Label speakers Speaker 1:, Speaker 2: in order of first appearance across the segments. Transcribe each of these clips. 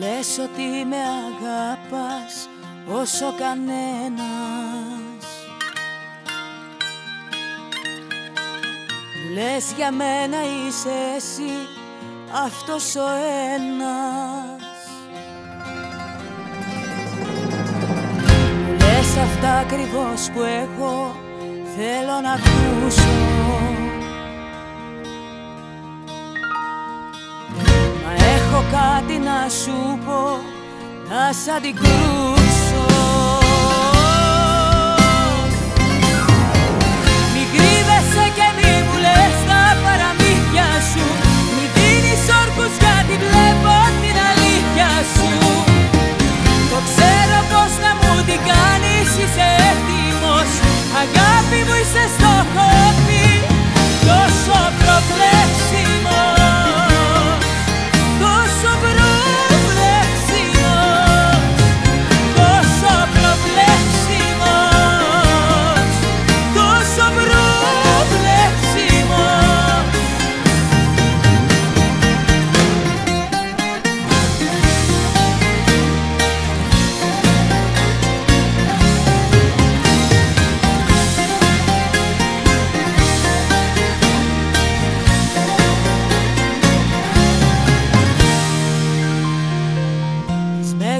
Speaker 1: λες ότι με αγάπας όσο κανένας. Μου λες για μένα είσαι εσύ αυτός ο ένας. Μου λες αυτά ακριβώς που εγώ θέλω να ακούσω να σου πω να σ' αντικρούσω. Μη κρύβεσαι και μη μου λες τα παραμύθια σου. Μη δίνεις όρκους γιατί βλέπω την αλήθεια σου. Το ξέρω πως να μου την κάνεις είσαι έτοιμος. Αγάπη μου είσαι στο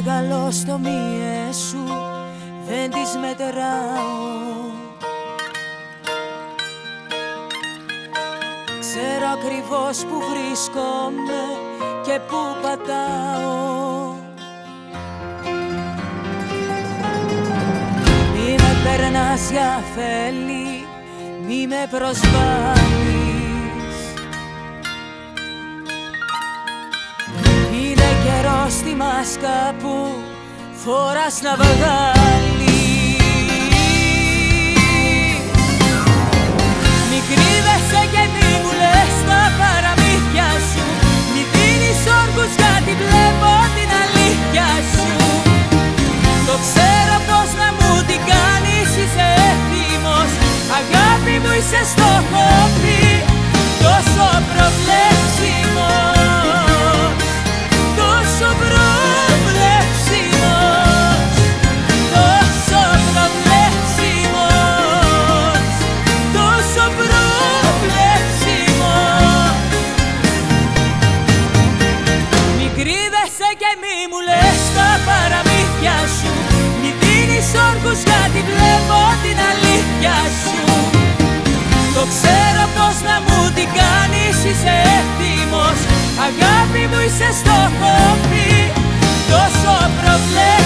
Speaker 1: μεγαλοστομίες σου δεν τις μετράω. Ξέρω ακριβώς που βρίσκομαι και που πατάω. Μη με περνάς για φέλη, μη με προσβάλλεις μάσκα που φοράς να βγάλεις είσαι έτοιμος. Αγάπη μου είσαι στο χώπι τόσο προβλέψιμος